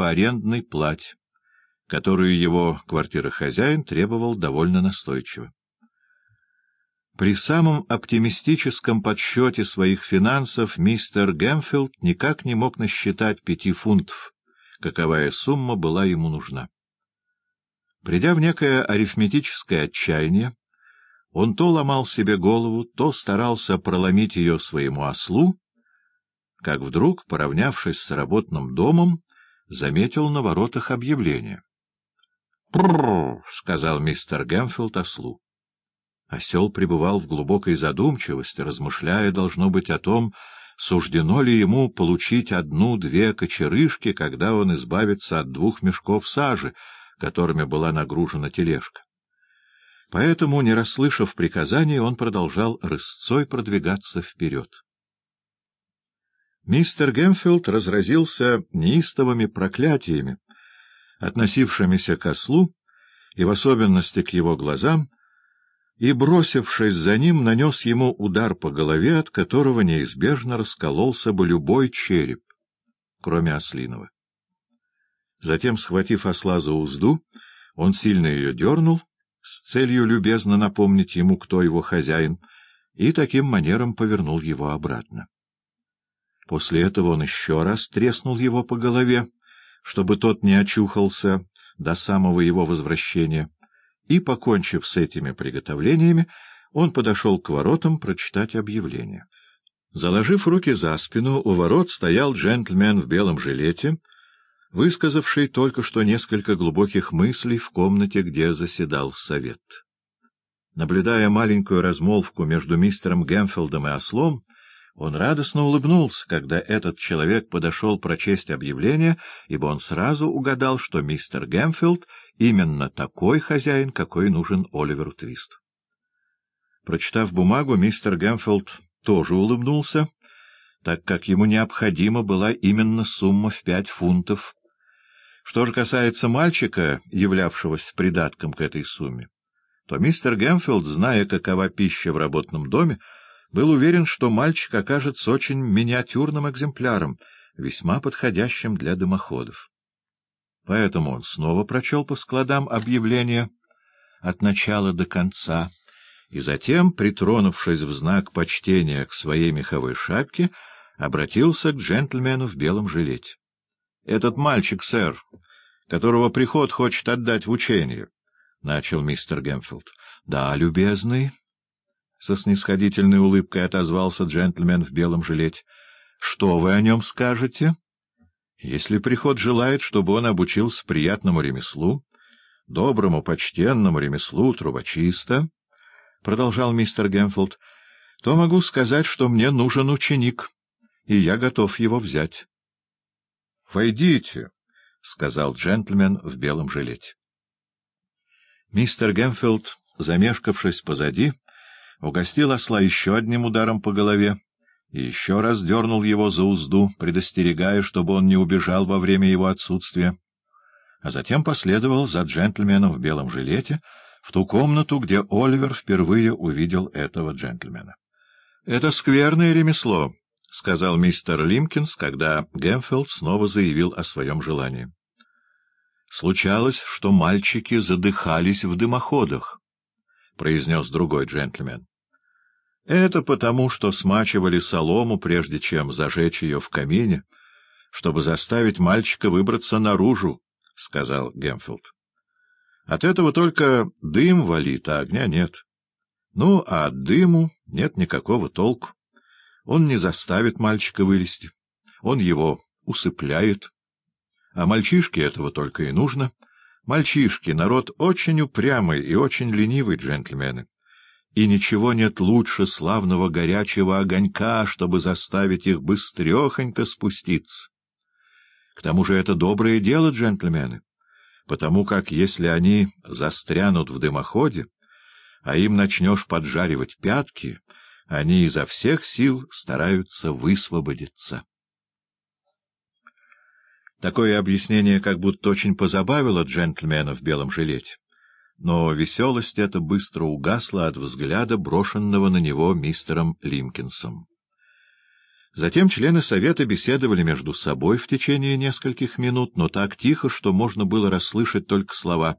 по арендной плате, которую его квартирохозяин требовал довольно настойчиво. При самом оптимистическом подсчете своих финансов мистер Гэмфилд никак не мог насчитать пяти фунтов, каковая сумма была ему нужна. Придя в некое арифметическое отчаяние, он то ломал себе голову, то старался проломить ее своему ослу, как вдруг, поравнявшись с работным домом, заметил на воротах объявление. «Прррр!» — сказал мистер Гэмфилд ослу. Осел пребывал в глубокой задумчивости, размышляя, должно быть, о том, суждено ли ему получить одну-две кочерышки, когда он избавится от двух мешков сажи, которыми была нагружена тележка. Поэтому, не расслышав приказания, он продолжал рысцой продвигаться вперед. Мистер Гемфилд разразился неистовыми проклятиями, относившимися к ослу, и в особенности к его глазам, и, бросившись за ним, нанес ему удар по голове, от которого неизбежно раскололся бы любой череп, кроме ослиного. Затем, схватив осла за узду, он сильно ее дернул, с целью любезно напомнить ему, кто его хозяин, и таким манером повернул его обратно. После этого он еще раз треснул его по голове, чтобы тот не очухался до самого его возвращения, и, покончив с этими приготовлениями, он подошел к воротам прочитать объявление. Заложив руки за спину, у ворот стоял джентльмен в белом жилете, высказавший только что несколько глубоких мыслей в комнате, где заседал совет. Наблюдая маленькую размолвку между мистером Гемфилдом и ослом, он радостно улыбнулся, когда этот человек подошел прочесть объявление, ибо он сразу угадал, что мистер Гемфилд именно такой хозяин, какой нужен Оливеру Твисту. Прочитав бумагу, мистер Гемфилд тоже улыбнулся, так как ему необходима была именно сумма в пять фунтов. Что же касается мальчика, являвшегося придатком к этой сумме, то мистер Гемфилд, зная, какова пища в работном доме, был уверен, что мальчик окажется очень миниатюрным экземпляром, весьма подходящим для дымоходов. Поэтому он снова прочел по складам объявление от начала до конца, и затем, притронувшись в знак почтения к своей меховой шапке, обратился к джентльмену в белом жилете. — Этот мальчик, сэр, которого приход хочет отдать в учение, — начал мистер Гемфилд. — Да, любезный, со снисходительной улыбкой отозвался джентльмен в белом жилете. — Что вы о нем скажете? Если приход желает, чтобы он обучился приятному ремеслу, доброму, почтенному ремеслу трубочиста, — продолжал мистер Гемфилд, — то могу сказать, что мне нужен ученик, и я готов его взять. — Войдите, — сказал джентльмен в белом жилете. Мистер Гемфилд, замешкавшись позади, — угостил осла еще одним ударом по голове и еще раз дернул его за узду, предостерегая, чтобы он не убежал во время его отсутствия, а затем последовал за джентльменом в белом жилете в ту комнату, где Оливер впервые увидел этого джентльмена. — Это скверное ремесло, — сказал мистер Лимкинс, когда Гемфилд снова заявил о своем желании. Случалось, что мальчики задыхались в дымоходах, — произнес другой джентльмен. Это потому, что смачивали солому, прежде чем зажечь ее в камине, чтобы заставить мальчика выбраться наружу, — сказал Гемфилд. От этого только дым валит, а огня нет. Ну, а от дыму нет никакого толку. Он не заставит мальчика вылезти, он его усыпляет. А мальчишке этого только и нужно. Мальчишки — народ очень упрямый и очень ленивый, джентльмены и ничего нет лучше славного горячего огонька, чтобы заставить их быстрехонько спуститься. К тому же это доброе дело, джентльмены, потому как если они застрянут в дымоходе, а им начнешь поджаривать пятки, они изо всех сил стараются высвободиться. Такое объяснение как будто очень позабавило джентльмена в белом жилете но веселость эта быстро угасла от взгляда, брошенного на него мистером Лимкинсом. Затем члены совета беседовали между собой в течение нескольких минут, но так тихо, что можно было расслышать только слова